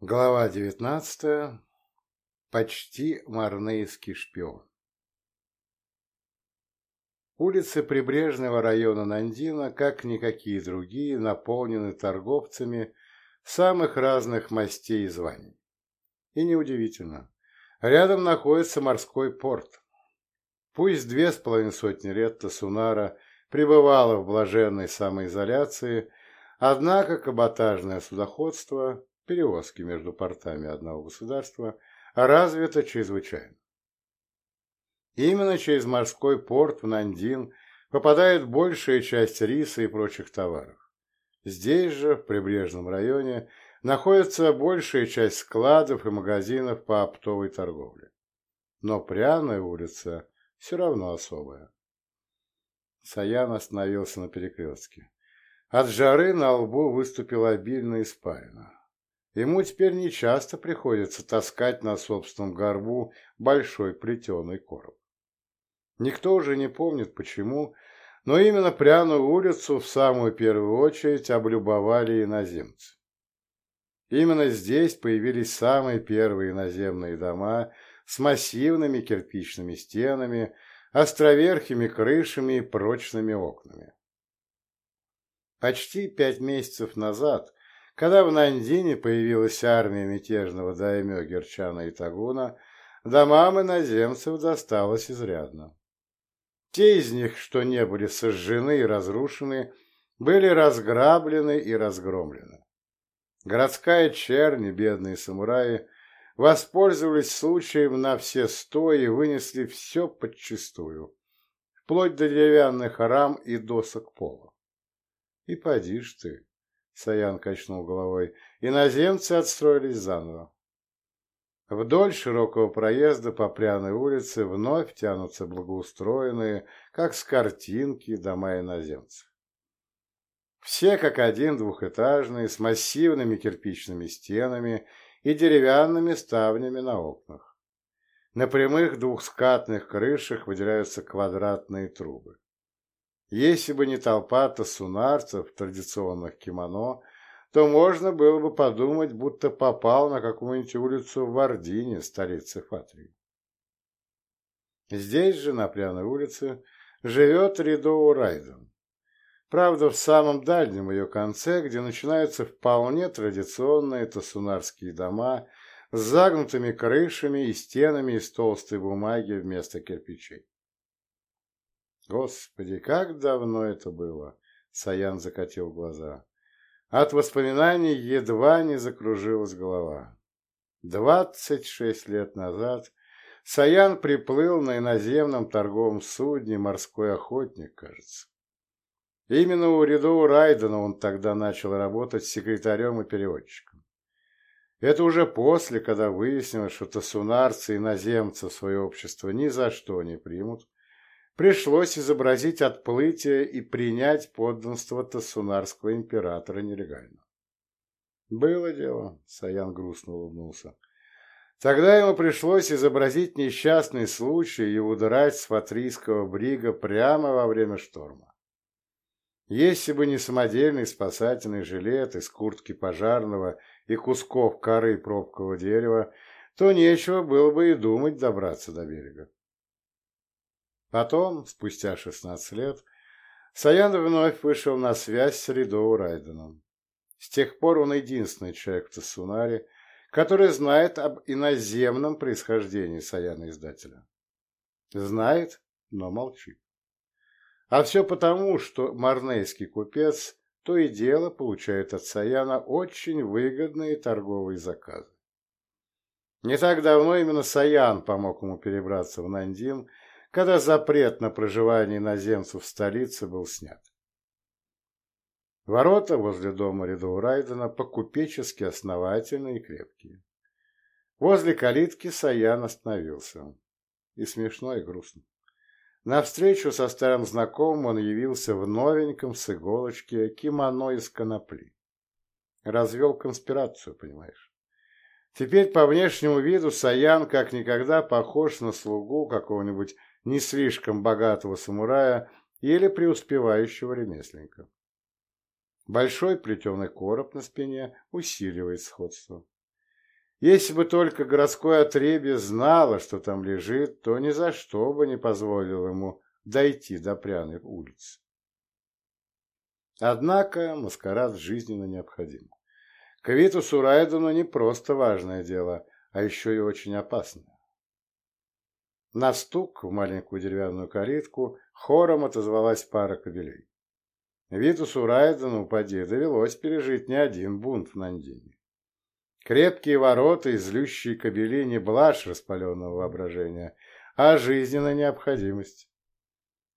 Глава девятнадцатая. Почти марнейский шпион. Улицы прибрежного района Нандина, как никакие другие, наполнены торговцами самых разных мастей и званий. И неудивительно. Рядом находится морской порт. Пусть две с половиной сотни лет Тасунара пребывала в блаженной самоизоляции, однако каботажное судоходство перевозки между портами одного государства развита чрезвычайно. Именно через морской порт в Нандин попадает большая часть риса и прочих товаров. Здесь же, в прибрежном районе, находится большая часть складов и магазинов по оптовой торговле. Но пряная улица все равно особая. Саян остановился на перекрестке. От жары на лбу выступила обильная испарина. Ему теперь нечасто приходится таскать на собственном горбу большой плетеный короб. Никто уже не помнит почему, но именно пряную улицу в самую первую очередь облюбовали иноземцы. Именно здесь появились самые первые наземные дома с массивными кирпичными стенами, островерхими крышами и прочными окнами. Почти пять месяцев назад когда в Нандине появилась армия мятежного даймё Герчана и Тагуна, домам иноземцев досталось изрядно. Те из них, что не были сожжены и разрушены, были разграблены и разгромлены. Городская чернь бедные самураи воспользовались случаем на все сто и вынесли все подчистую, вплоть до деревянных рам и досок пола. И поди ж ты, Саян качнул головой. Иноземцы отстроились заново. Вдоль широкого проезда по пряной улице вновь тянутся благоустроенные, как с картинки, дома иноземцев. Все как один двухэтажные, с массивными кирпичными стенами и деревянными ставнями на окнах. На прямых двухскатных крышах выделяются квадратные трубы. Если бы не толпа тасунарцев в традиционных кимоно, то можно было бы подумать, будто попал на какую-нибудь улицу в Ордине, столице Фатрии. Здесь же, на пряной улице, живет Ридоу Райден. Правда, в самом дальнем ее конце, где начинаются вполне традиционные тасунарские дома с загнутыми крышами и стенами из толстой бумаги вместо кирпичей. Господи, как давно это было! Саян закатил глаза. От воспоминаний едва не закружилась голова. Двадцать шесть лет назад Саян приплыл на иноземном торговом судне «Морской охотник», кажется. Именно у Рядоу Райдена он тогда начал работать секретарем и переводчиком. Это уже после, когда выяснилось, что тасунарцы иноземцы в свое общество ни за что не примут, пришлось изобразить отплытие и принять подданство Тассунарского императора нелегально. Было дело, Саян грустно улыбнулся. Тогда ему пришлось изобразить несчастный случай и удрать с фатрийского брига прямо во время шторма. Если бы не самодельный спасательный жилет из куртки пожарного и кусков коры пробкового дерева, то нечего было бы и думать добраться до берега. Потом, спустя 16 лет, Саян вновь вышел на связь с Ридоу Райденом. С тех пор он единственный человек в Тассунаре, который знает об иноземном происхождении Саяна-издателя. Знает, но молчит. А все потому, что марнейский купец то и дело получает от Саяна очень выгодные торговые заказы. Не так давно именно Саян помог ему перебраться в Нандин когда запрет на проживание иноземцев в столице был снят. Ворота возле дома Рядоу по-купечески основательные и крепкие. Возле калитки Саян остановился. И смешно, и грустно. На встречу со старым знакомым он явился в новеньком с иголочки кимоно из конопли. Развел конспирацию, понимаешь. Теперь по внешнему виду Саян как никогда похож на слугу какого-нибудь не слишком богатого самурая или преуспевающего ремесленника. Большой плетеный короб на спине усиливает сходство. Если бы только городское отребье знало, что там лежит, то ни за что бы не позволило ему дойти до пряной улицы. Однако маскарад жизненно необходим. К Витусу Райдену не просто важное дело, а еще и очень опасное. На стук в маленькую деревянную калитку хором отозвалась пара кобелей. Витусу Райдену, поди, довелось пережить не один бунт в Нандине. Крепкие ворота и злющие кобели не блажь распаленного воображения, а жизненная необходимость.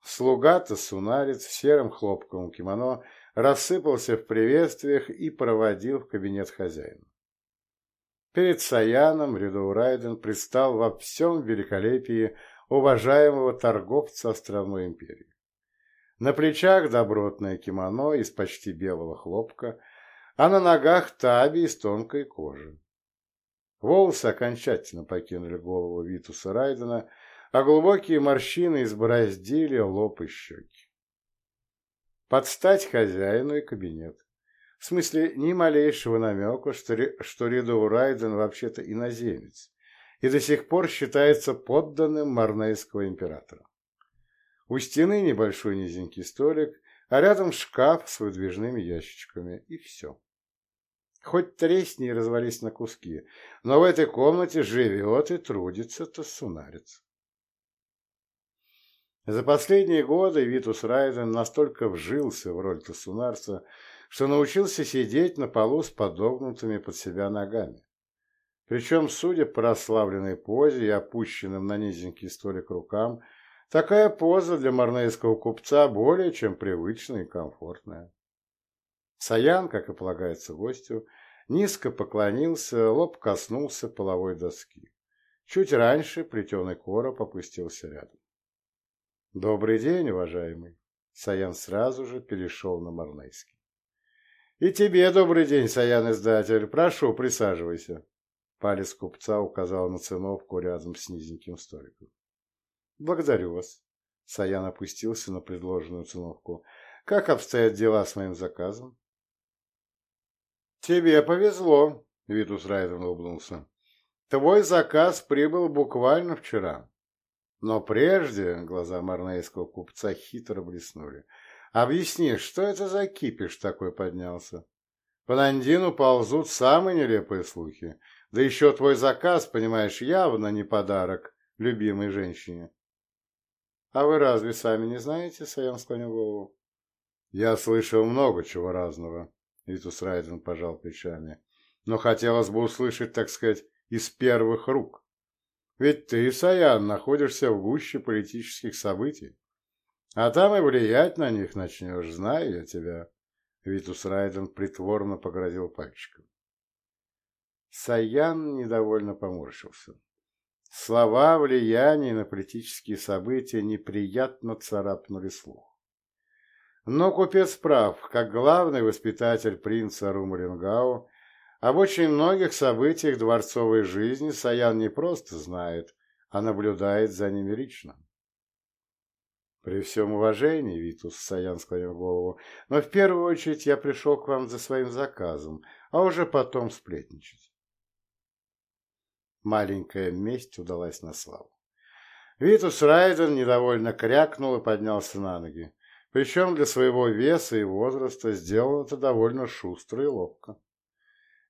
Слуга-то сунарец в сером хлопковом кимоно рассыпался в приветствиях и проводил в кабинет хозяина. Перед Саяном Рядоу Райден предстал во всем великолепии уважаемого торговца островной империи. На плечах добротное кимоно из почти белого хлопка, а на ногах таби из тонкой кожи. Волосы окончательно покинули голову Витуса Райдена, а глубокие морщины избороздили лоб и щеки. Подстать хозяину и кабинет. В смысле, ни малейшего намека, что, что Ридоу Райден вообще-то иноземец и до сих пор считается подданным Марнейского императора. У стены небольшой низенький столик, а рядом шкаф с выдвижными ящичками, и все. Хоть тресни и развались на куски, но в этой комнате живет и трудится Тассунарец. За последние годы Витус Райден настолько вжился в роль Тассунарца, что научился сидеть на полу с подогнутыми под себя ногами. Причем, судя по расслабленной позе и опущенным на низенький столик рукам, Такая поза для марнейского купца более чем привычная и комфортная. Саян, как и полагается гостю, низко поклонился, лоб коснулся половой доски. Чуть раньше плетеный короб опустился рядом. «Добрый день, уважаемый!» Саян сразу же перешел на марнейский. «И тебе добрый день, Саян-издатель. Прошу, присаживайся». Палец купца указал на циновку рядом с низеньким столиком. «Благодарю вас». Саян опустился на предложенную циновку. «Как обстоят дела с моим заказом?» «Тебе повезло», — Витус Райден улыбнулся. «Твой заказ прибыл буквально вчера. Но прежде глаза марнейского купца хитро блеснули. Объясни, что это за кипиш такой поднялся? По Нандину ползут самые нелепые слухи. Да еще твой заказ, понимаешь, явно не подарок любимой женщине. «А вы разве сами не знаете?» — Саян склонил голову. «Я слышал много чего разного», — Витус Райден пожал плечами. «Но хотелось бы услышать, так сказать, из первых рук. Ведь ты, Саян, находишься в гуще политических событий. А там и влиять на них начнешь, знаю я тебя». Витус Райден притворно погрозил пальчиком. Саян недовольно поморщился. Слова влияния на политические события неприятно царапнули слух. Но купец прав, как главный воспитатель принца Румарингау, об очень многих событиях дворцовой жизни Саян не просто знает, а наблюдает за ними лично. При всем уважении, Витус Саян склонил голову, но в первую очередь я пришел к вам за своим заказом, а уже потом сплетничать. Маленькая месть удалась на славу. Витус Райден недовольно крякнул и поднялся на ноги. Причем для своего веса и возраста сделал это довольно шустро и ловко.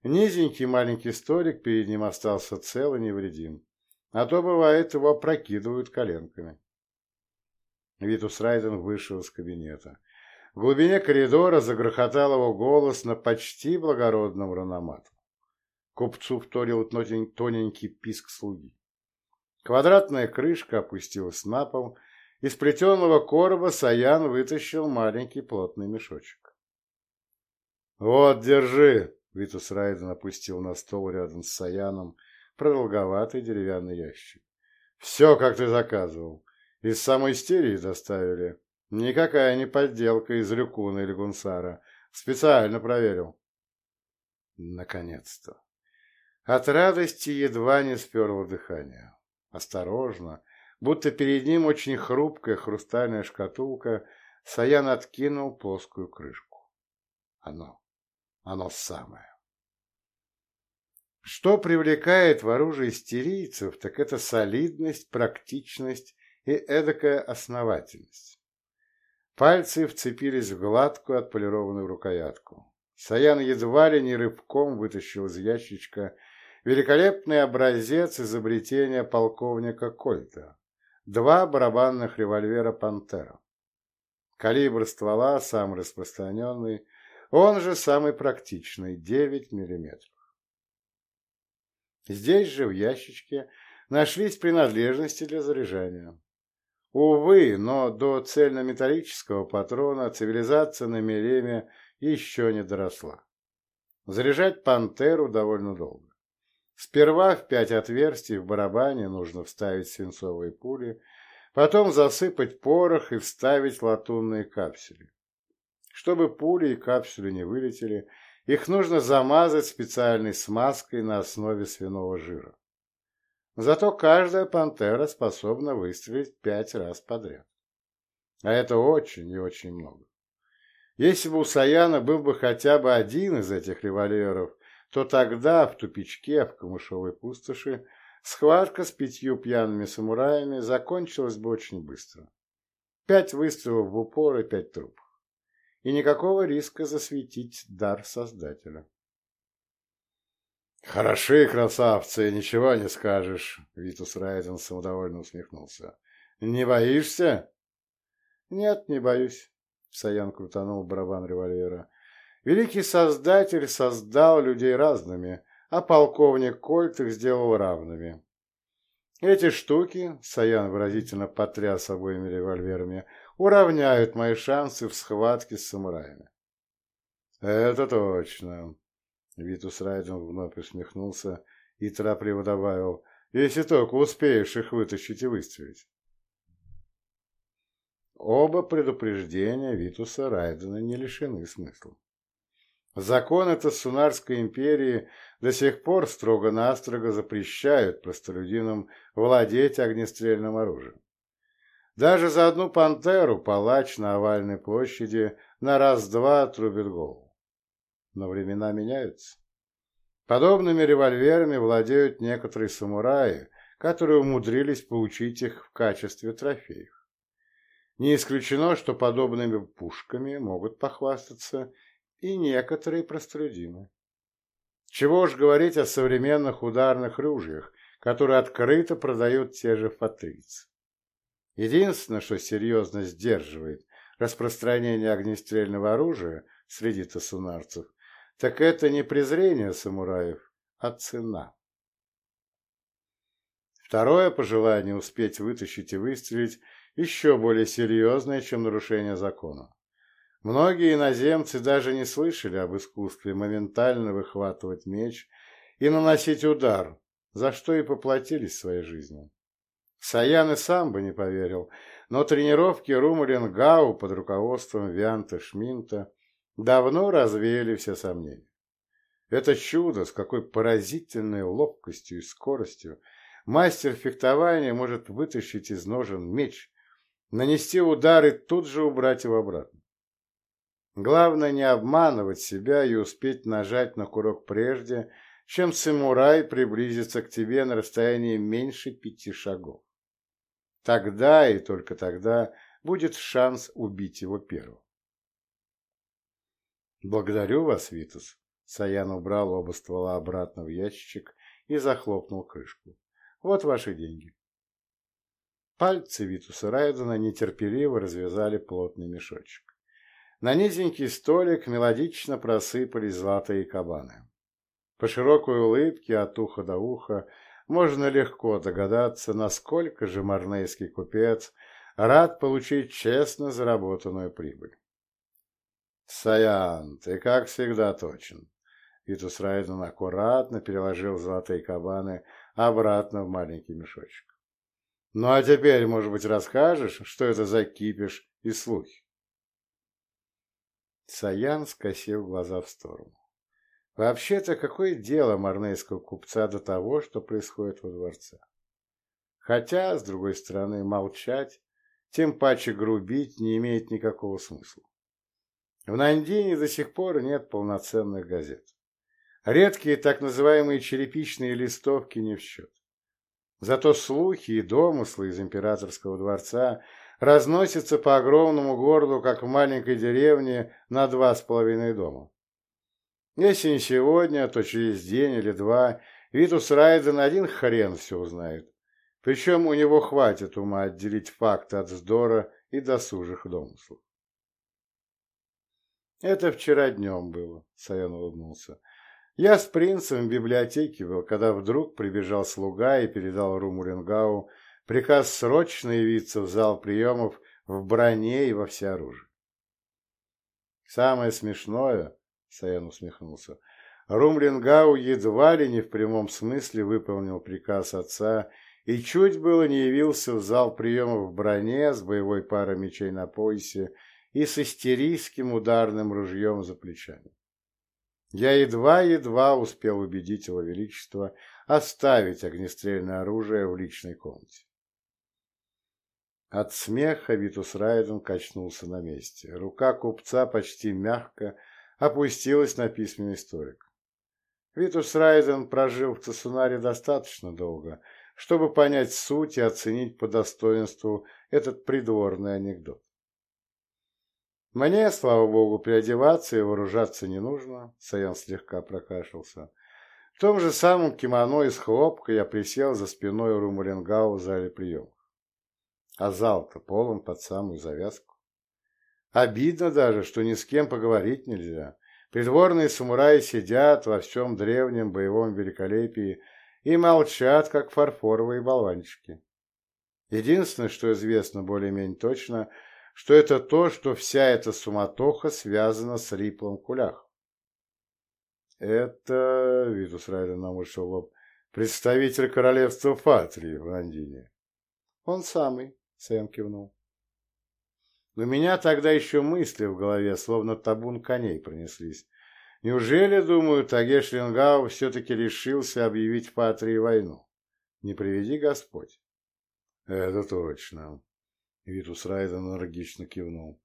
Низенький маленький столик перед ним остался цел и невредим, а то, бывает, его опрокидывают коленками. Витус Райден вышел из кабинета. В глубине коридора загрохотал его голос на почти благородном рономату. Купцу вторил тоненький писк слуги. Квадратная крышка опустилась на пол, из плетеного короба Саян вытащил маленький плотный мешочек. «Вот, держи!» — Витус Райден опустил на стол рядом с Саяном продолговатый деревянный ящик. «Все, как ты заказывал. Из самой стерии доставили. Никакая не подделка из Рюкуна или Гунсара. Специально проверил». Наконец-то. От радости едва не сперло дыхание. Осторожно, будто перед ним очень хрупкая хрустальная шкатулка, Саян откинул плоскую крышку. Оно, оно самое. Что привлекает в оружии стерийцев, так это солидность, практичность и эдакая основательность. Пальцы вцепились в гладкую отполированную рукоятку. Саян едва ли не рыбком вытащил из ящичка великолепный образец изобретения полковника Кольта. Два барабанных револьвера «Пантера». Калибр ствола самый распространенный, он же самый практичный – 9 миллиметров. Здесь же, в ящичке, нашлись принадлежности для заряжания. Увы, но до цельнометаллического патрона цивилизация на Мереме еще не доросла. Заряжать «Пантеру» довольно долго. Сперва в пять отверстий в барабане нужно вставить свинцовые пули, потом засыпать порох и вставить латунные капсули. Чтобы пули и капсули не вылетели, их нужно замазать специальной смазкой на основе свиного жира. Зато каждая пантера способна выстрелить пять раз подряд. А это очень и очень много. Если бы у Саяна был бы хотя бы один из этих револьверов, то тогда в тупичке в камышовой пустоши схватка с пятью пьяными самураями закончилась бы очень быстро. Пять выстрелов в упор и пять трупов. И никакого риска засветить дар Создателя. «Хороши, красавцы, ничего не скажешь», — Витус Райден самодовольно усмехнулся. «Не боишься?» «Нет, не боюсь», — Саян крутанул барабан револьвера. «Великий Создатель создал людей разными, а полковник Кольт их сделал равными. Эти штуки, — Саян выразительно потряс обоими револьверами, — уравняют мои шансы в схватке с самураями». «Это точно», Витус Райден вновь усмехнулся и торопливо добавил, «Если только успеешь их вытащить и выстрелить». Оба предупреждения Витуса Райдена не лишены смысла. Законы Тассунарской империи до сих пор строго-настрого запрещают простолюдинам владеть огнестрельным оружием. Даже за одну пантеру палач на овальной площади на раз-два трубит голову. Но времена меняются. Подобными револьверами владеют некоторые самураи, которые умудрились получить их в качестве трофеев. Не исключено, что подобными пушками могут похвастаться и некоторые простолюдины. Чего уж говорить о современных ударных ружьях, которые открыто продают те же фатрицы. Единственное, что серьезно сдерживает распространение огнестрельного оружия среди тасунарцев, так это не презрение самураев, а цена. Второе пожелание успеть вытащить и выстрелить еще более серьезное, чем нарушение закона. Многие иноземцы даже не слышали об искусстве моментально выхватывать меч и наносить удар, за что и поплатились своей жизнью. Саян и сам бы не поверил, но тренировки Румалингау под руководством Вианта Шминта давно развеяли все сомнения. Это чудо, с какой поразительной ловкостью и скоростью мастер фехтования может вытащить из ножен меч, нанести удар и тут же убрать его обратно. Главное не обманывать себя и успеть нажать на курок прежде, чем самурай приблизится к тебе на расстоянии меньше пяти шагов. Тогда и только тогда будет шанс убить его первым. «Благодарю вас, Витус». Саян убрал оба ствола обратно в ящичек и захлопнул крышку. «Вот ваши деньги». Пальцы Витуса Райдена нетерпеливо развязали плотный мешочек. На низенький столик мелодично просыпались золотые кабаны. По широкой улыбке от уха до уха можно легко догадаться, насколько же марнейский купец рад получить честно заработанную прибыль. «Саян, ты как всегда точен». Витус Райден аккуратно переложил золотые кабаны обратно в маленький мешочек. «Ну а теперь, может быть, расскажешь, что это за кипиш и слухи?» Саян скосил глаза в сторону. Вообще-то, какое дело марнейского купца до того, что происходит во дворце? Хотя, с другой стороны, молчать, тем паче грубить не имеет никакого смысла. В Нандине до сих пор нет полноценных газет. Редкие так называемые черепичные листовки не в счет. Зато слухи и домыслы из императорского дворца разносятся по огромному городу, как в маленькой деревне, на два с половиной дома. Если не сегодня, то через день или два Витус Райден один хрен все узнает. Причем у него хватит ума отделить факты от вздора и досужих домыслов. Это вчера днем было, Саян улыбнулся. Я с принцем в библиотеке был, когда вдруг прибежал слуга и передал Румурингау приказ срочно явиться в зал приемов в броне и во всеоружии. Самое смешное, Саян усмехнулся, Румлингау едва ли не в прямом смысле выполнил приказ отца и чуть было не явился в зал приемов в броне с боевой парой мечей на поясе и с истерийским ударным ружьем за плечами. Я едва-едва успел убедить его величество оставить огнестрельное оружие в личной комнате. От смеха Витус Райден качнулся на месте. Рука купца почти мягко опустилась на письменный столик. Витус Райден прожил в Цесунаре достаточно долго, чтобы понять суть и оценить по достоинству этот придворный анекдот. Мне, слава богу, переодеваться и вооружаться не нужно, Саян слегка прокашлялся. В том же самом кимоно из хлопка я присел за спиной Румаленгау в зале приемов. А зал-то полон под самую завязку. Обидно даже, что ни с кем поговорить нельзя. Придворные самураи сидят во всем древнем боевом великолепии и молчат, как фарфоровые болванчики. Единственное, что известно более-менее точно, что это то, что вся эта суматоха связана с Риплом Кулях. Это, Витус Райден намышил лоб, представитель королевства Фатрии в Лондине. Он самый, Сэм кивнул. У меня тогда еще мысли в голове, словно табун коней пронеслись. Неужели, думаю, Тагеш Ленгау все-таки решился объявить Патрии войну? Не приведи Господь. Это точно. Витус Райден энергично кивнул.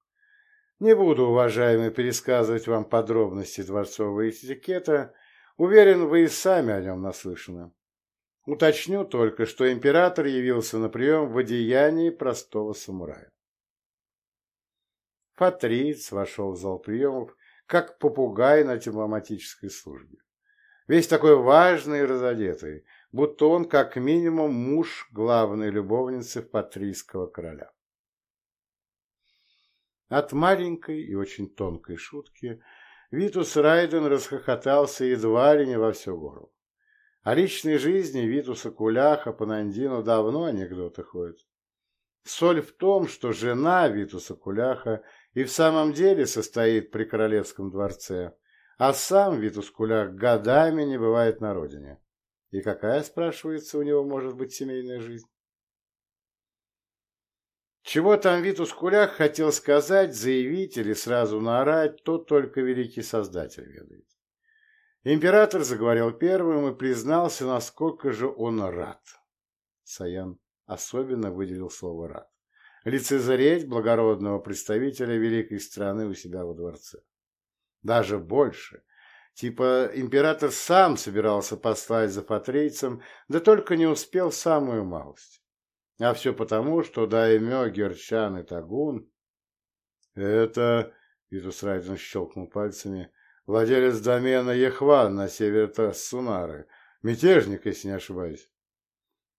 Не буду, уважаемый, пересказывать вам подробности дворцового этикета. Уверен, вы и сами о нем наслышаны. Уточню только, что император явился на прием в одеянии простого самурая. Патриц вошел в зал приемов, как попугай на дипломатической службе. Весь такой важный и разодетый, будто он как минимум муж главной любовницы патрийского короля. От маленькой и очень тонкой шутки Витус Райден расхохотался едва ли не во все горло. О личной жизни Витуса Куляха по Нандину давно анекдоты ходят. Соль в том, что жена Витуса Куляха и в самом деле состоит при королевском дворце, а сам Витус Кулях годами не бывает на родине. И какая, спрашивается, у него может быть семейная жизнь? Чего там Витус Кулях хотел сказать, заявить или сразу наорать, то только великий Создатель ведает. Император заговорил первым и признался, насколько же он рад. Саян особенно выделил слово «рад» лицезреть благородного представителя великой страны у себя во дворце. Даже больше. Типа император сам собирался послать за патрийцем, да только не успел самую малость. А все потому, что Даймё, Герчан и Тагун... Это, Витус Райден щелкнул пальцами, владелец домена Ехван на севере Сунары, мятежник, если не ошибаюсь.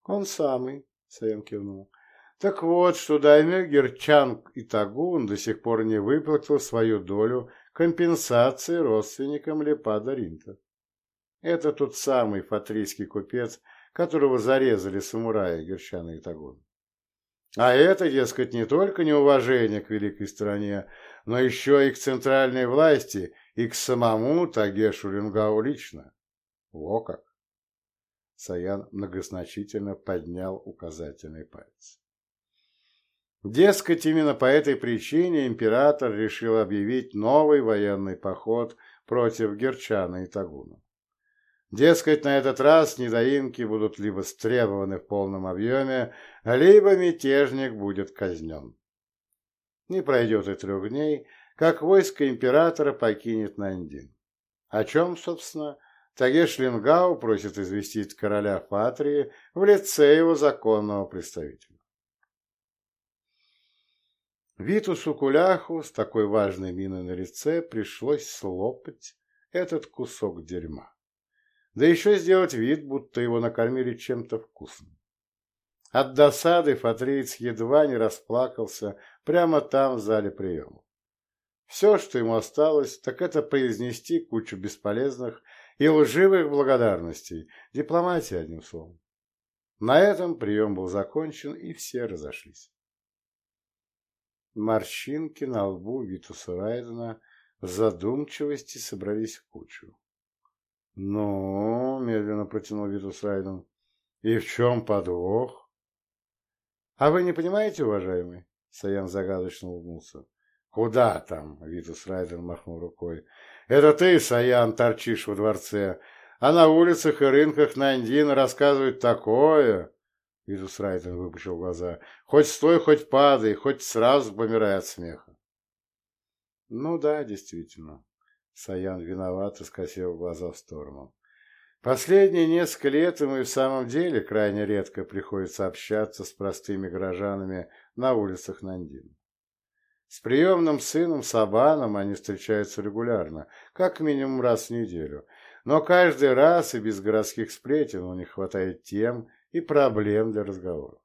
Он самый, Саем кивнул. Так вот, что Даймё Герчанг и Тагун до сих пор не выплатил свою долю компенсации родственникам Лепада Ринта. Это тот самый фатрийский купец, которого зарезали самураи Герчана и Тагун. А это, дескать, не только неуважение к великой стране, но еще и к центральной власти, и к самому Тагешу Рингау лично. Во как! Саян многозначительно поднял указательный палец. Дескать, именно по этой причине император решил объявить новый военный поход против Герчана и Тагуна. Дескать, на этот раз недоимки будут либо стребованы в полном объеме, либо мятежник будет казнен. Не пройдет и трех дней, как войско императора покинет Нандин. О чем, собственно, Тагеш Лингау просит известить короля Фатрии в лице его законного представителя. Витусу Куляху с такой важной миной на лице пришлось слопать этот кусок дерьма. Да еще сделать вид, будто его накормили чем-то вкусным. От досады Фатриец едва не расплакался прямо там, в зале приема. Все, что ему осталось, так это произнести кучу бесполезных и лживых благодарностей, дипломатия, одним словом. На этом прием был закончен, и все разошлись. Морщинки на лбу Витуса Райдена в задумчивости собрались в кучу. «Ну, — медленно протянул Витус Райден, — и в чем подвох?» «А вы не понимаете, уважаемый?» — Саян загадочно улыбнулся. «Куда там?» — Витус Райден махнул рукой. «Это ты, Саян, торчишь во дворце, а на улицах и рынках Нандина рассказывают такое...» Витус Райден выпучил глаза. «Хоть стой, хоть падай, хоть сразу помирай от смеха». «Ну да, действительно». Саян виновато скосил глаза в сторону. Последние несколько лет ему и в самом деле крайне редко приходится общаться с простыми горожанами на улицах Нандина. С приемным сыном Сабаном они встречаются регулярно, как минимум раз в неделю, но каждый раз и без городских сплетен у них хватает тем и проблем для разговоров.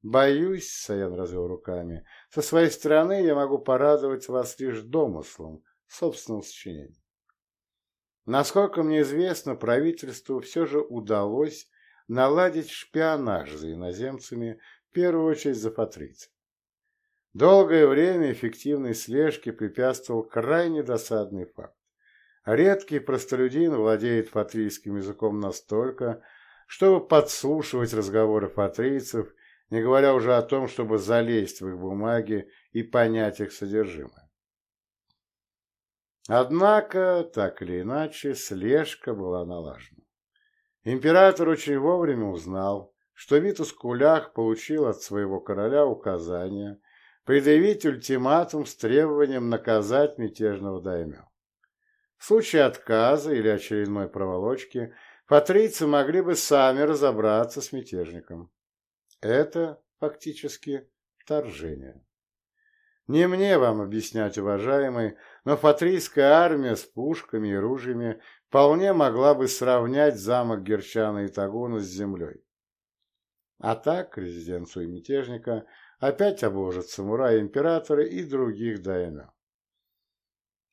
«Боюсь», — Саян развел руками, — «со своей стороны я могу порадовать вас лишь домыслом, собственного сочинения. Насколько мне известно, правительству все же удалось наладить шпионаж за иноземцами, в первую очередь за патрициями. Долгое время эффективной слежке препятствовал крайне досадный факт. Редкий простолюдин владеет фатрийским языком настолько, чтобы подслушивать разговоры фатрийцев, не говоря уже о том, чтобы залезть в их бумаги и понять их содержимое. Однако, так или иначе, слежка была налажена. Император очень вовремя узнал, что Витус Кулях получил от своего короля указание предъявить ультиматум с требованием наказать мятежного даймё. В случае отказа или очередной проволочки патрийцы могли бы сами разобраться с мятежником. Это фактически вторжение. Не мне вам объяснять, уважаемый, но фатрийская армия с пушками и ружьями вполне могла бы сравнять замок Герчана и Тагуна с землей. А так резиденцию мятежника опять обложат самураи императоры и других даймё.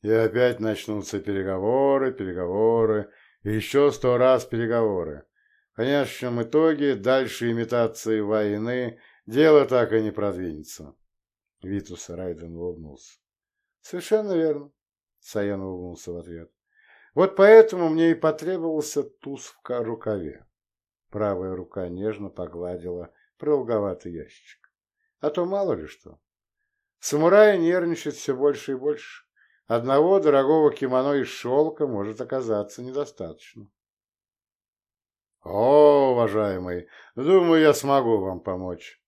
И опять начнутся переговоры, переговоры, и еще сто раз переговоры. В конечном итоге дальше имитации войны дело так и не продвинется. Витус Райден улыбнулся. Совершенно верно. Саян улыбнулся в ответ. Вот поэтому мне и потребовался туз в рукаве. Правая рука нежно погладила продолговатый ящик. А то мало ли что. Самурай нервничает все больше и больше. Одного дорогого кимоно из шелка может оказаться недостаточно. О, уважаемый, думаю, я смогу вам помочь.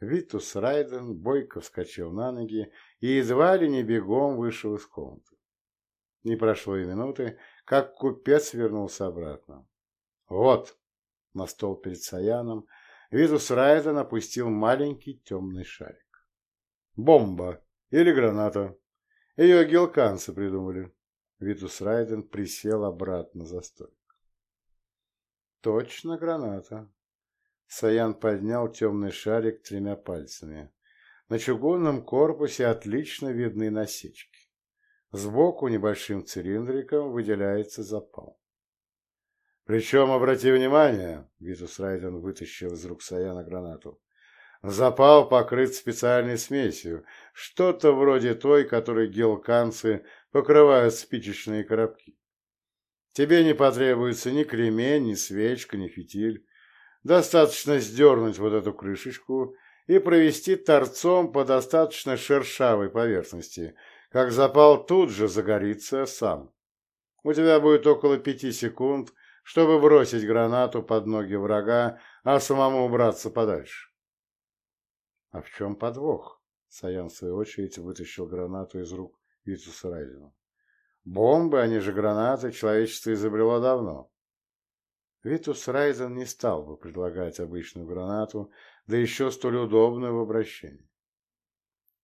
Витус Райден бойко вскочил на ноги и едва ли не бегом вышел из комнаты. Не прошло и минуты, как купец вернулся обратно. «Вот!» — на стол перед Саяном Витус Райден опустил маленький темный шарик. «Бомба! Или граната! Ее гелканцы придумали!» Витус Райден присел обратно за столик. «Точно граната!» Саян поднял темный шарик тремя пальцами. На чугунном корпусе отлично видны насечки. Сбоку небольшим цилиндриком выделяется запал. Причем, обрати внимание, Витус Райден вытащил из рук Саяна гранату, запал покрыт специальной смесью, что-то вроде той, которой гелканцы покрывают спичечные коробки. Тебе не потребуется ни кремень, ни свечка, ни фитиль. Достаточно сдернуть вот эту крышечку и провести торцом по достаточно шершавой поверхности, как запал тут же загорится сам. У тебя будет около пяти секунд, чтобы бросить гранату под ноги врага, а самому убраться подальше. — А в чем подвох? — Саян, в свою очередь, вытащил гранату из рук Витуса Райдена. Бомбы, они же гранаты, человечество изобрело давно. Витус Райзен не стал бы предлагать обычную гранату, да еще столь удобную в обращении.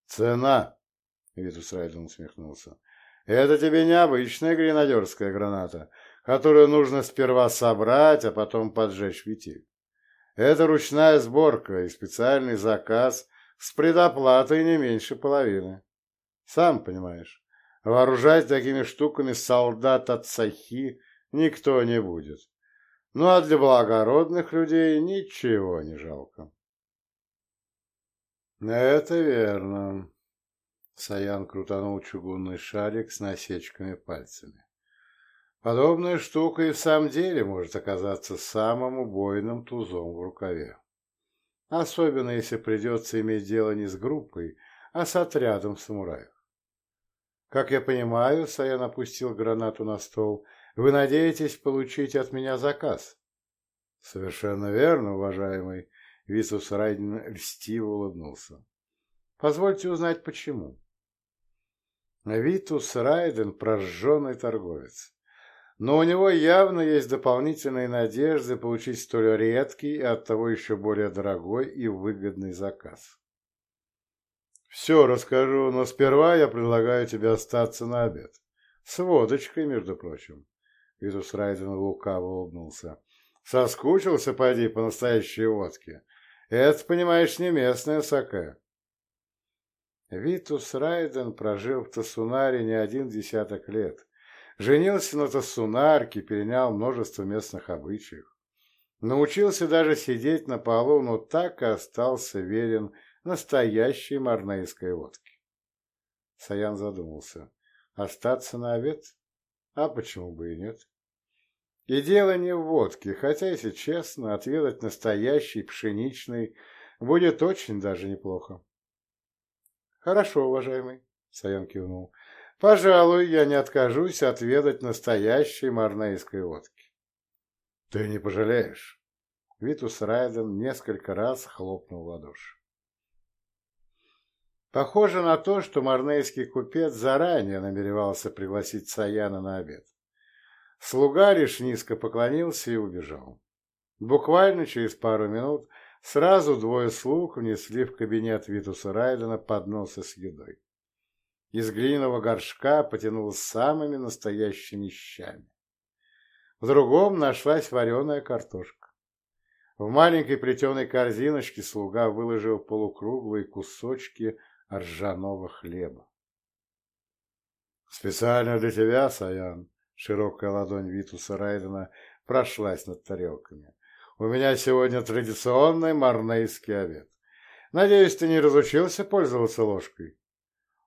«Цена!» — Витус Райзен усмехнулся. «Это тебе не обычная гренадерская граната, которую нужно сперва собрать, а потом поджечь фитиль. Это ручная сборка и специальный заказ с предоплатой не меньше половины. Сам понимаешь, вооружать такими штуками солдат от Сахи никто не будет. Ну а для благородных людей ничего не жалко. Это верно. Саян крутанул чугунный шарик с насечками пальцами. Подобная штука и в самом деле может оказаться самым убойным тузом в рукаве. Особенно, если придется иметь дело не с группой, а с отрядом самураев. Как я понимаю, Саян опустил гранату на стол, вы надеетесь получить от меня заказ? Совершенно верно, уважаемый. Висус Райден льстиво улыбнулся. Позвольте узнать, почему. Витус Райден – прожженный торговец но у него явно есть дополнительные надежды получить столь редкий и оттого еще более дорогой и выгодный заказ. «Все расскажу, но сперва я предлагаю тебе остаться на обед. С водочкой, между прочим». Витус Райден лукаво улыбнулся. «Соскучился, поди, по настоящей водке. Это, понимаешь, не местная саке». Витус Райден прожил в Тасунаре не один десяток лет Женился на Тасунарке, перенял множество местных обычаев. Научился даже сидеть на полу, но так и остался верен настоящей марнейской водке. Саян задумался. Остаться на обед? А почему бы и нет? И дело не в водке, хотя, если честно, отведать настоящий пшеничный будет очень даже неплохо. Хорошо, уважаемый, Саян кивнул. Пожалуй, я не откажусь отведать настоящей марнейской водки. Ты не пожалеешь. Витус Райден несколько раз хлопнул в ладоши. Похоже на то, что марнейский купец заранее намеревался пригласить Саяна на обед. Слуга лишь низко поклонился и убежал. Буквально через пару минут сразу двое слуг внесли в кабинет Витуса Райдена подносы с едой. Из глиняного горшка потянуло самыми настоящими щами. В другом нашлась вареная картошка. В маленькой плетеной корзиночке слуга выложил полукруглые кусочки ржаного хлеба. «Специально для тебя, Саян!» Широкая ладонь Витуса Райдена прошлась над тарелками. «У меня сегодня традиционный марнейский обед. Надеюсь, ты не разучился пользоваться ложкой?»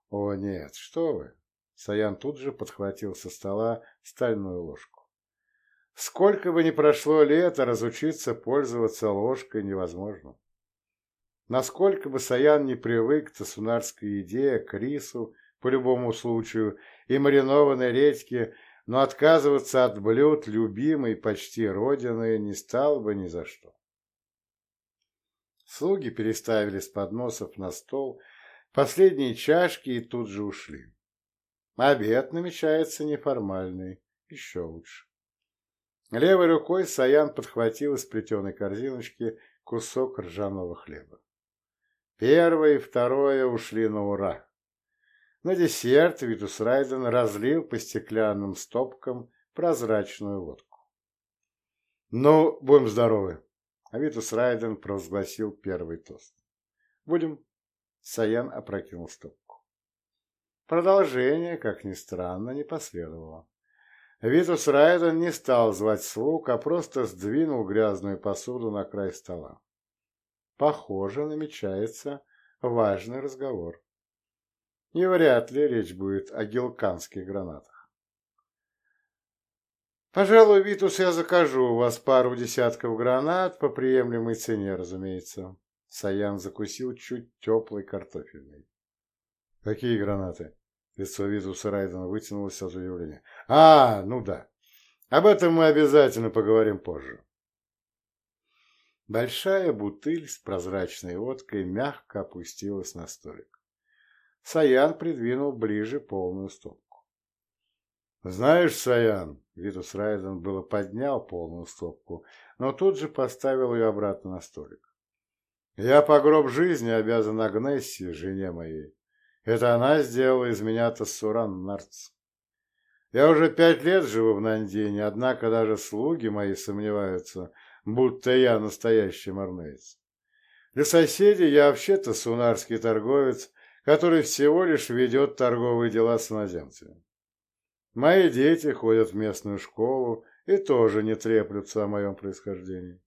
«О, нет, что вы!» Саян тут же подхватил со стола стальную ложку. «Сколько бы ни прошло лет, разучиться пользоваться ложкой невозможно. Насколько бы Саян не привык к тасунарской еде, к рису, по любому случаю, и маринованной редьке, но отказываться от блюд любимой почти родины не стал бы ни за что. Слуги переставили с подносов на стол Последние чашки и тут же ушли. Обед намечается неформальный, еще лучше. Левой рукой Саян подхватил из плетеной корзиночки кусок ржаного хлеба. Первое и второе ушли на ура. На десерт Витус Райден разлил по стеклянным стопкам прозрачную водку. «Ну, будем здоровы!» А Витус Райден провозгласил первый тост. «Будем!» Саян опрокинул стопку. Продолжение, как ни странно, не последовало. Витус Райден не стал звать слуг, а просто сдвинул грязную посуду на край стола. Похоже, намечается важный разговор. И вряд ли речь будет о гелканских гранатах. Пожалуй, Витус, я закажу у вас пару десятков гранат по приемлемой цене, разумеется. Саян закусил чуть теплой картофельной. «Какие гранаты?» Лицо Визуса Райдена вытянулось от удивления. «А, ну да. Об этом мы обязательно поговорим позже». Большая бутыль с прозрачной водкой мягко опустилась на столик. Саян придвинул ближе полную стопку. Знаешь, Саян, Витус Райден было поднял полную стопку, но тут же поставил ее обратно на столик. Я по гроб жизни обязан Агнессе, жене моей. Это она сделала из меня Тассуран Нарц. Я уже пять лет живу в Нандине, однако даже слуги мои сомневаются, будто я настоящий марнеец. Для соседей я вообще-то сунарский торговец, который всего лишь ведет торговые дела с иноземцами. Мои дети ходят в местную школу и тоже не треплются о моем происхождении.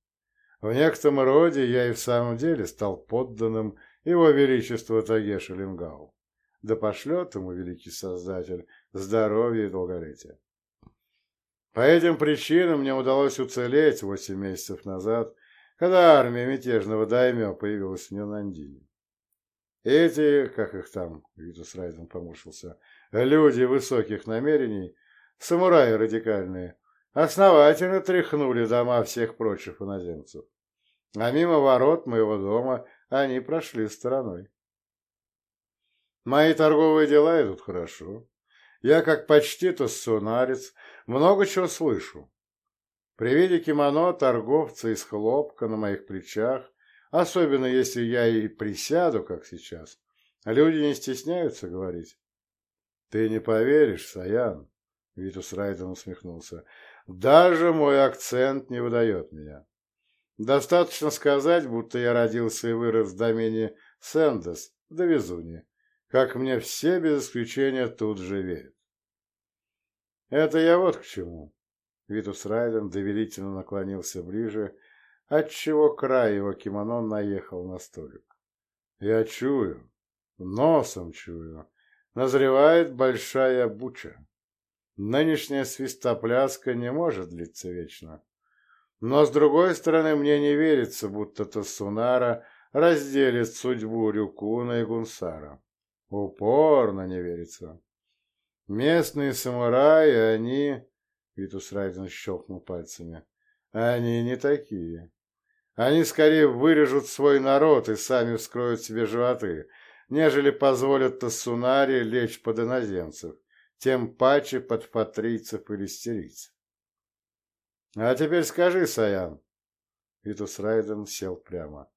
В некотором роде я и в самом деле стал подданным его величества Тагеша Лингау. Да пошлет ему великий Создатель здоровья и долголетия. По этим причинам мне удалось уцелеть восемь месяцев назад, когда армия мятежного даймё появилась в Нюнандине. Эти, как их там, Витус Райден помушился, люди высоких намерений, самураи радикальные, основательно тряхнули дома всех прочих иноземцев. А мимо ворот моего дома они прошли стороной. Мои торговые дела идут хорошо. Я, как почти тоссунарец, много чего слышу. При виде кимоно торговца из хлопка на моих плечах, особенно если я и присяду, как сейчас, люди не стесняются говорить. Ты не поверишь, Саян, Витус Райден усмехнулся, даже мой акцент не выдает меня. Достаточно сказать, будто я родился и вырос в домене Сэндес, до Везуни, как мне все без исключения тут же верят. Это я вот к чему. Витус Райден доверительно наклонился ближе, отчего край его кимоно наехал на столик. Я чую, носом чую, назревает большая буча. Нынешняя свистопляска не может длиться вечно. Но, с другой стороны, мне не верится, будто Тасунара разделит судьбу Рюкуна и Гунсара. Упорно не верится. Местные самураи, они... Витус Райден щелкнул пальцами. Они не такие. Они скорее вырежут свой народ и сами вскроют себе животы, нежели позволят Тассунаре лечь под иноземцев, тем паче под патрийцев или стерийцев. А теперь скажи, Саян. Витус Райден сел прямо.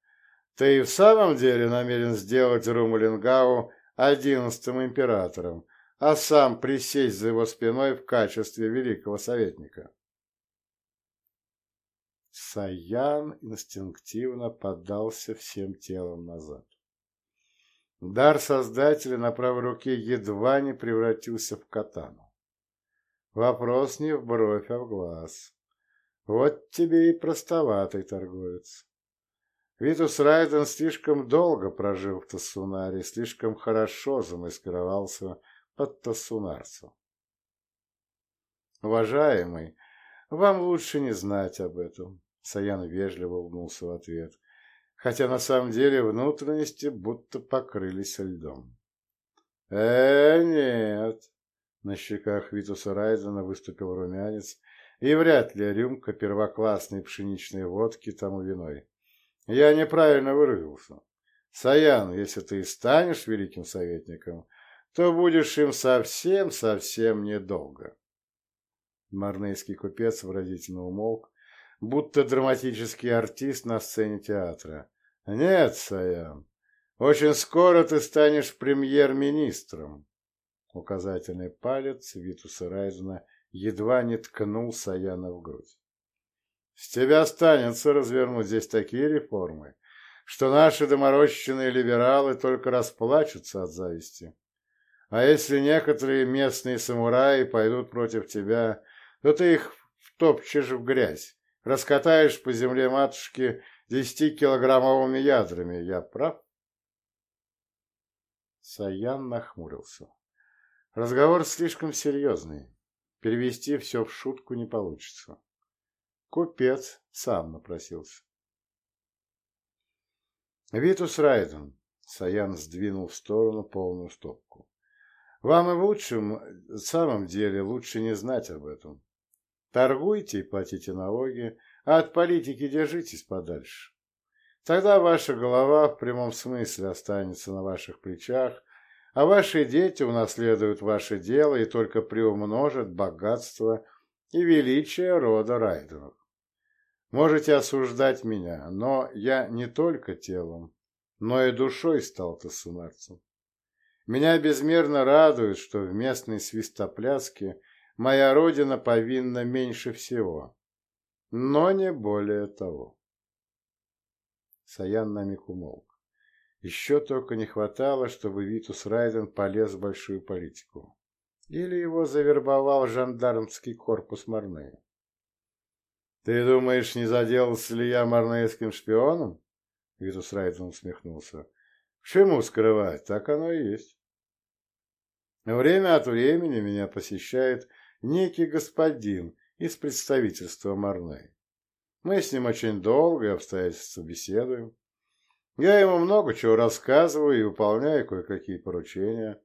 Ты и в самом деле намерен сделать Румулингау одиннадцатым императором, а сам присесть за его спиной в качестве великого советника? Саян инстинктивно поддался всем телом назад. Дар Создателя на правой руке едва не превратился в катану. Вопрос не в бровь, а в глаз. Вот тебе и простоватый торговец. Витус Райден слишком долго прожил в Тассунаре, слишком хорошо замаскировался под тассунарцем. Уважаемый, вам лучше не знать об этом, Саян вежливо улыбнулся в ответ, хотя на самом деле внутренности будто покрылись льдом. Э, нет, на щеках Витуса Райдена выступил румянец, и вряд ли рюмка первоклассной пшеничной водки тому виной. Я неправильно выразился. Саян, если ты и станешь великим советником, то будешь им совсем-совсем недолго. Марнейский купец выразительно умолк, будто драматический артист на сцене театра. Нет, Саян, очень скоро ты станешь премьер-министром. Указательный палец Витуса Райзена едва не ткнул Саяна в грудь. С тебя останется развернуть здесь такие реформы, что наши доморощенные либералы только расплачутся от зависти. А если некоторые местные самураи пойдут против тебя, то ты их втопчешь в грязь, раскатаешь по земле матушки десятикилограммовыми ядрами. Я прав? Саян нахмурился. Разговор слишком серьезный. Перевести все в шутку не получится. Купец сам напросился. Витус Райден, Саян сдвинул в сторону полную стопку. Вам и в лучшем, в самом деле, лучше не знать об этом. Торгуйте и платите налоги, а от политики держитесь подальше. Тогда ваша голова в прямом смысле останется на ваших плечах, а ваши дети унаследуют ваше дело и только приумножат богатство и величие рода Райденов. Можете осуждать меня, но я не только телом, но и душой стал тасунарцем. Меня безмерно радует, что в местной свистопляске моя родина повинна меньше всего, но не более того. Саян на миг умолк. Еще только не хватало, чтобы Витус Райден полез в большую политику. Или его завербовал жандармский корпус Марнея. «Ты думаешь, не заделался ли я марнейским шпионом?» Витус Райден усмехнулся. «Чему скрывать? Так оно и есть. Время от времени меня посещает некий господин из представительства Марней. Мы с ним очень долго и обстоятельства беседуем. Я ему много чего рассказываю и выполняю кое-какие поручения.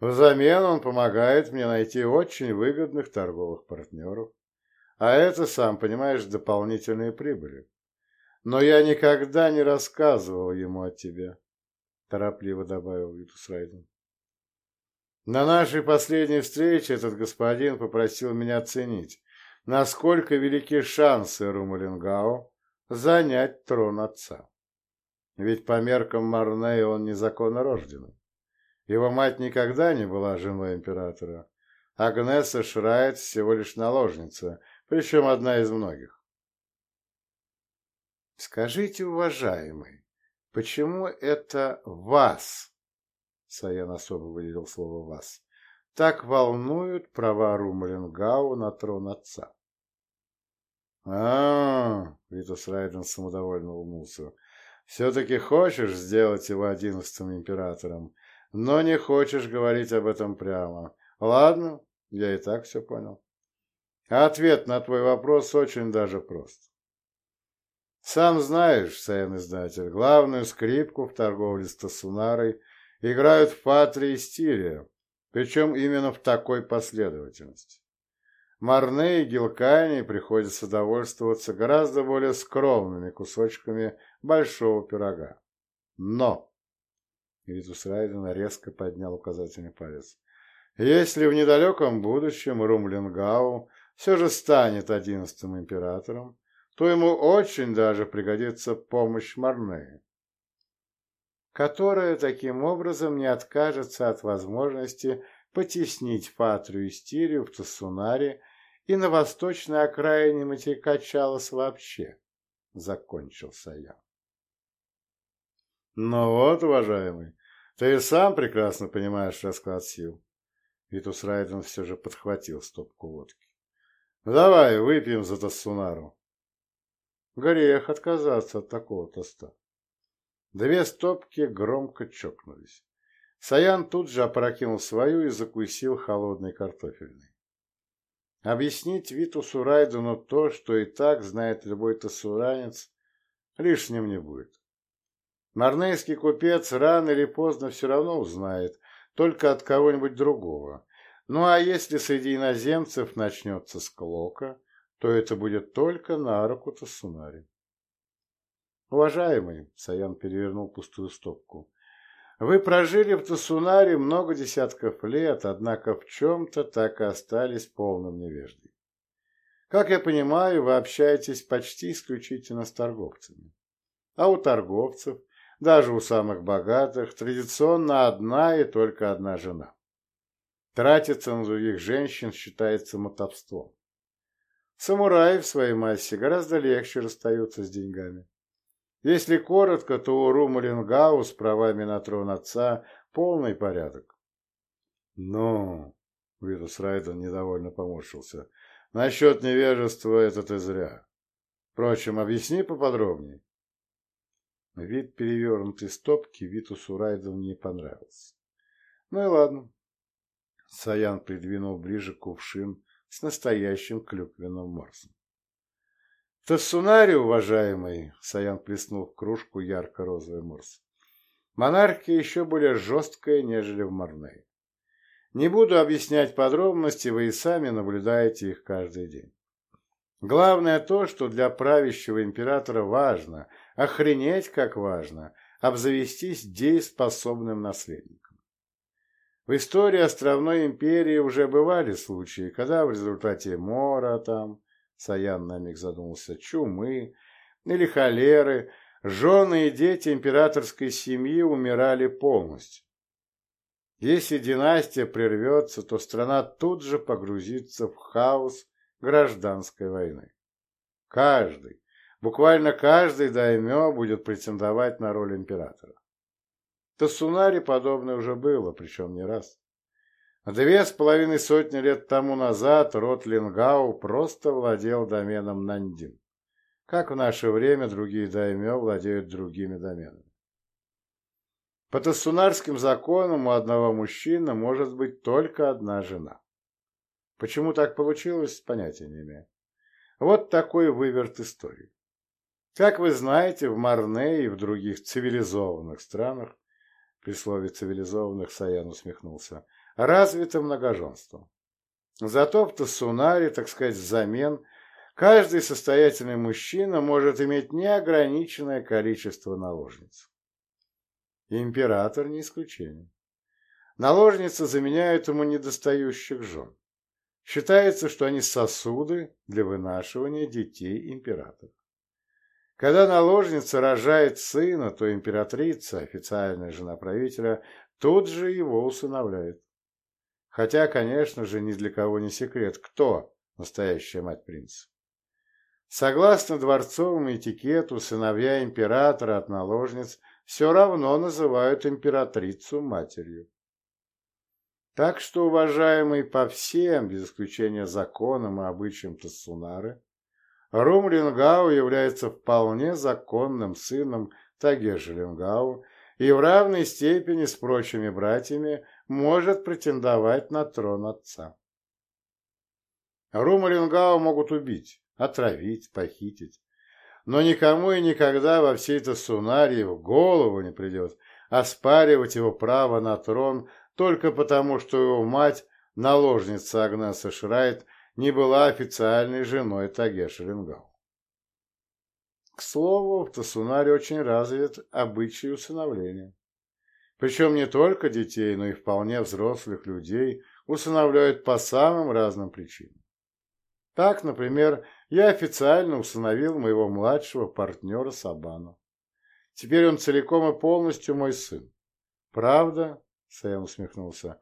Взамен он помогает мне найти очень выгодных торговых партнеров. А это, сам понимаешь, дополнительные прибыли. Но я никогда не рассказывал ему о тебе, — торопливо добавил Витус Райден. На нашей последней встрече этот господин попросил меня оценить, насколько велики шансы Румалингао занять трон отца. Ведь по меркам Марнея он незаконно рожденный. Его мать никогда не была женой императора. Агнеса Шрайт всего лишь наложница, причем одна из многих. Скажите, уважаемый, почему это вас, Саян особо выделил слово вас, так волнуют права Румалингау на трон отца? а, Витус Райден самодовольно улыбнулся. «Все-таки хочешь сделать его одиннадцатым императором, но не хочешь говорить об этом прямо. Ладно, я и так все понял. Ответ на твой вопрос очень даже прост. Сам знаешь, Саен-издатель, главную скрипку в торговле с Тасунарой играют в Патри и Стилия, причем именно в такой последовательности. Марне и Гилкани приходится довольствоваться гораздо более скромными кусочками большого пирога. Но! Витус Райден резко поднял указательный палец. Если в недалеком будущем Румлингау все же станет одиннадцатым императором, то ему очень даже пригодится помощь Марнеи, которая таким образом не откажется от возможности потеснить Патрию и Стирию в Тасунаре и на восточной окраине материка Чалос вообще, — закончился я. Ну вот, уважаемый, ты и сам прекрасно понимаешь расклад сил. Витус Райден все же подхватил стопку водки. Давай, выпьем за Тассунару. Грех отказаться от такого тоста. Две стопки громко чокнулись. Саян тут же опрокинул свою и закусил холодной картофельной. Объяснить Витусу Райдену то, что и так знает любой тассуранец, лишним не будет. Марнейский купец рано или поздно все равно узнает, только от кого-нибудь другого, ну а если среди иноземцев начнется склока, то это будет только на руку Тасунари. Уважаемый, Саян перевернул пустую стопку, вы прожили в Тасунаре много десятков лет, однако в чем-то так и остались полным невеждой. Как я понимаю, вы общаетесь почти исключительно с торговцами. А у торговцев, даже у самых богатых, традиционно одна и только одна жена. Тратиться на других женщин считается мотовством. Самураи в своей массе гораздо легче расстаются с деньгами. Если коротко, то у Румалингау с правами на трон отца полный порядок. Ну, Витус Райден недовольно поморщился. Насчет невежества это ты зря. Впрочем, объясни поподробнее. Вид перевернутой стопки Витусу Райдену не понравился. Ну и ладно. Саян придвинул ближе кувшин с настоящим клюквенным морсом. В Тассунаре, уважаемый, Саян плеснул в кружку ярко-розовый морс, монархия еще более жесткая, нежели в Марнее. Не буду объяснять подробности, вы и сами наблюдаете их каждый день. Главное то, что для правящего императора важно, охренеть как важно, обзавестись дееспособным наследником. В истории островной империи уже бывали случаи, когда в результате мора там, Саян на миг задумался, чумы или холеры, жены и дети императорской семьи умирали полностью. Если династия прервется, то страна тут же погрузится в хаос гражданской войны. Каждый, буквально каждый даймё будет претендовать на роль императора. Тасунари подобное уже было, причем не раз. Две с половиной сотни лет тому назад род Лингау просто владел доменом Нандин, как в наше время другие даймё владеют другими доменами. По тассунарским законам у одного мужчины может быть только одна жена. Почему так получилось, понятия не имею. Вот такой выверт истории. Как вы знаете, в Марне и в других цивилизованных странах, при слове «цивилизованных» Саян усмехнулся, развито многоженство. Зато в Тассунаре, так сказать, взамен, каждый состоятельный мужчина может иметь неограниченное количество наложниц. Император не исключение. Наложницы заменяют ему недостающих жен. Считается, что они сосуды для вынашивания детей императора. Когда наложница рожает сына, то императрица, официальная жена правителя, тут же его усыновляет. Хотя, конечно же, ни для кого не секрет, кто настоящая мать принца. Согласно дворцовому этикету, сыновья императора от наложниц все равно называют императрицу матерью. Так что, уважаемый по всем, без исключения законам и обычаям Тассунары, Рум Лингау является вполне законным сыном Тагежи Лингау и в равной степени с прочими братьями может претендовать на трон отца. Рума Лингау могут убить, отравить, похитить, но никому и никогда во всей этой сунарии в голову не придет оспаривать его право на трон только потому, что его мать, наложница Агнеса Шрайт, не была официальной женой Тагеши Ленгау. К слову, в Тасунаре очень развит обычай усыновления. Причем не только детей, но и вполне взрослых людей усыновляют по самым разным причинам. Так, например, я официально усыновил моего младшего партнера Сабану. Теперь он целиком и полностью мой сын. Правда? Сэм усмехнулся.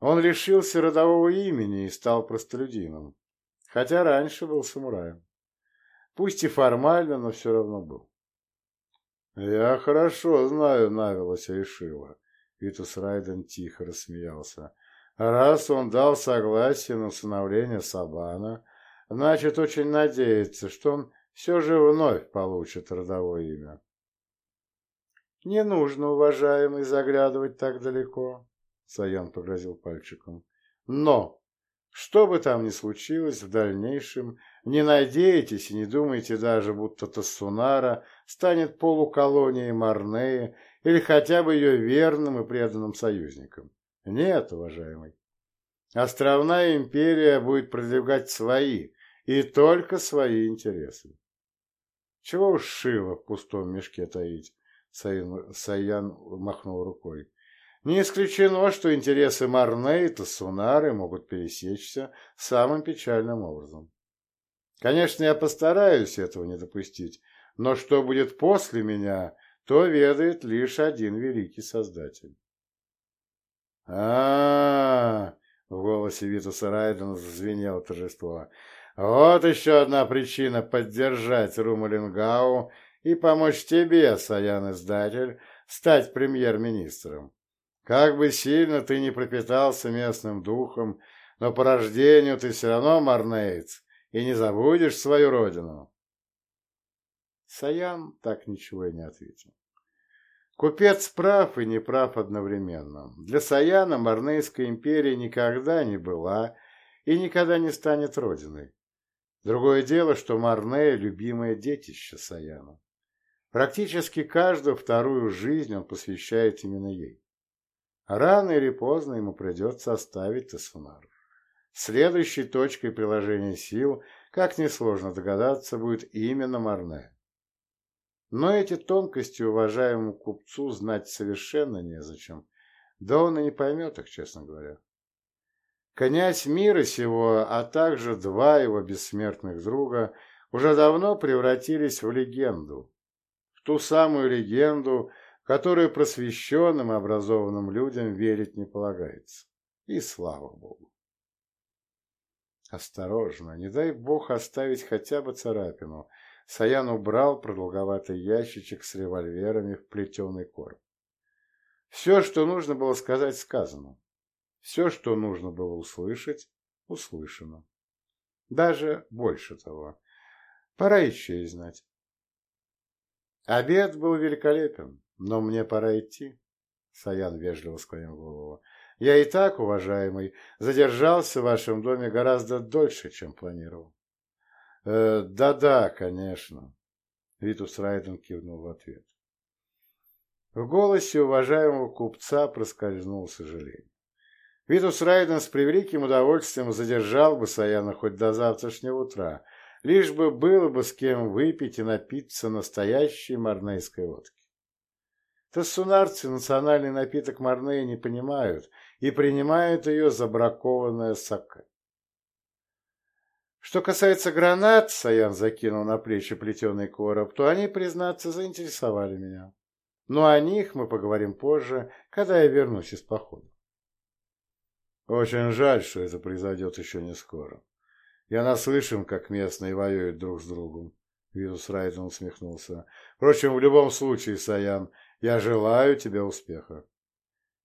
Он лишился родового имени и стал простолюдином, хотя раньше был самураем. Пусть и формально, но все равно был. «Я хорошо знаю Навилоса Ишива», — Витус Райден тихо рассмеялся. «Раз он дал согласие на усыновление Сабана, значит, очень надеется, что он все же вновь получит родовое имя. «Не нужно, уважаемый, заглядывать так далеко», — Саян погрозил пальчиком. «Но, что бы там ни случилось в дальнейшем, не надейтесь и не думайте даже, будто Тассунара станет полуколонией Марнеи или хотя бы ее верным и преданным союзником. Нет, уважаемый. Островная империя будет продвигать свои, и только свои интересы. Чего уж шило в пустом мешке таить, Саян махнул рукой. Не исключено, что интересы Марне и Тасунары могут пересечься самым печальным образом. Конечно, я постараюсь этого не допустить, но что будет после меня, то ведает лишь один великий Создатель. а, -а, -а, -а в голосе Витуса Райдена зазвенело торжество. Вот еще одна причина поддержать Румалингау и помочь тебе, Саян-издатель, стать премьер-министром. Как бы сильно ты не пропитался местным духом, но по рождению ты все равно марнеец и не забудешь свою родину. Саян так ничего и не ответил. Купец прав и не прав одновременно. Для Саяна Марнейская империя никогда не была и никогда не станет родиной. Другое дело, что Марне – любимое детище Саяна. Практически каждую вторую жизнь он посвящает именно ей. Рано или поздно ему придется оставить Тесунару. Следующей точкой приложения сил, как несложно догадаться, будет именно Марне. Но эти тонкости уважаемому купцу знать совершенно незачем. да он и не поймет их, честно говоря. Князь мира сего, а также два его бессмертных друга уже давно превратились в легенду. В ту самую легенду, которую просвещенным и образованным людям верить не полагается. И слава Богу. Осторожно, не дай Бог оставить хотя бы царапину. Саян убрал продолговатый ящичек с револьверами в плетеный короб. Все, что нужно было сказать, сказано. Все, что нужно было услышать, услышано. Даже больше того. Пора еще знать. Обед был великолепен, но мне пора идти. Саян вежливо склонил голову. Я и так, уважаемый, задержался в вашем доме гораздо дольше, чем планировал. «Э, «Да-да, конечно», — Витус Райден кивнул в ответ. В голосе уважаемого купца проскользнуло сожаление. Витус Райден с превеликим удовольствием задержал бы Саяна хоть до завтрашнего утра, лишь бы было бы с кем выпить и напиться настоящей марнейской водки. Тассунарцы национальный напиток Марнея не понимают и принимают ее за бракованное саке. Что касается гранат, Саян закинул на плечи плетеный короб, то они, признаться, заинтересовали меня. Но о них мы поговорим позже, когда я вернусь из похода. Очень жаль, что это произойдет еще не скоро. Я наслышан, как местные воюют друг с другом. Вирус Райден усмехнулся. Впрочем, в любом случае, Саян, я желаю тебе успеха.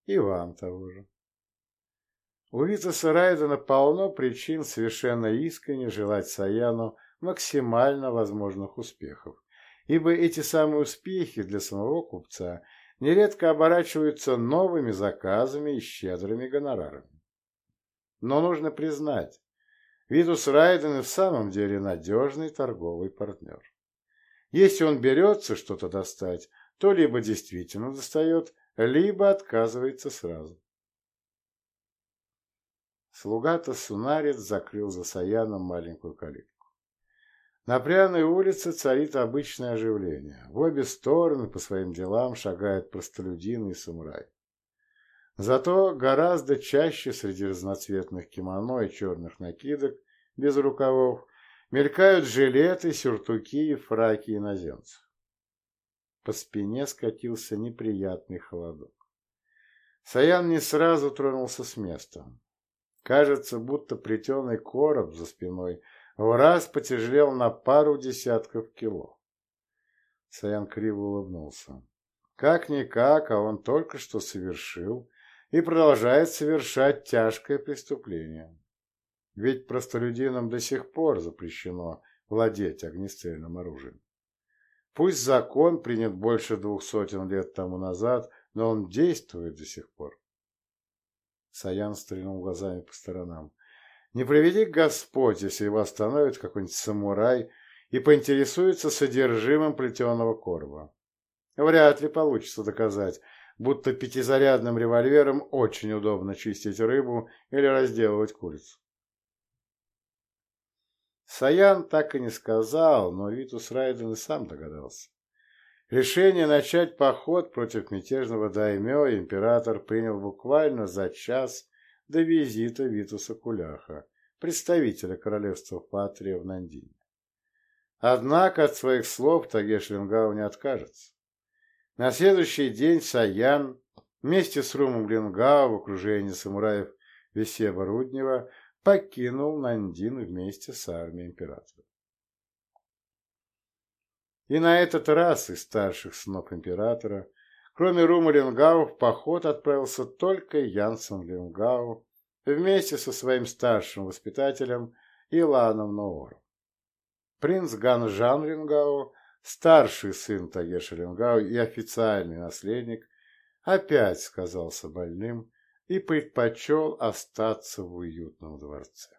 И вам того же. У Витаса Райдена полно причин совершенно искренне желать Саяну максимально возможных успехов, ибо эти самые успехи для самого купца нередко оборачиваются новыми заказами и щедрыми гонорарами. Но нужно признать, Витус Райден и в самом деле надежный торговый партнер. Если он берется что-то достать, то либо действительно достает, либо отказывается сразу. Слуга-то Сунарец закрыл за Саяном маленькую калитку. На пряной улице царит обычное оживление. В обе стороны по своим делам шагают простолюдины и самураи. Зато гораздо чаще среди разноцветных кимоно и черных накидок без рукавов мелькают жилеты, сюртуки и фраки иноземцев. По спине скатился неприятный холодок. Саян не сразу тронулся с места. Кажется, будто плетеный короб за спиной в раз потяжелел на пару десятков кило. Саян криво улыбнулся. Как-никак, а он только что совершил и продолжает совершать тяжкое преступление. Ведь простолюдинам до сих пор запрещено владеть огнестрельным оружием. Пусть закон принят больше двух сотен лет тому назад, но он действует до сих пор. Саян стрельнул глазами по сторонам. Не приведи Господь, если его остановит какой-нибудь самурай и поинтересуется содержимым плетеного короба. Вряд ли получится доказать, будто пятизарядным револьвером очень удобно чистить рыбу или разделывать курицу. Саян так и не сказал, но Витус Райден и сам догадался. Решение начать поход против мятежного даймё император принял буквально за час до визита Витуса Куляха, представителя королевства Патрия в Нандине. Однако от своих слов Тагеш Ленгау не откажется. На следующий день Саян вместе с Румом Ленгау в окружении самураев Весеба Руднева покинул Нандин вместе с армией императора. И на этот раз из старших сынов императора, кроме Рума Ленгау, в поход отправился только Янсен Ленгау вместе со своим старшим воспитателем Иланом Ноором. Принц Ганжан Ленгау, старший сын Тагеша Ленгау и официальный наследник, опять сказался больным и предпочел остаться в уютном дворце.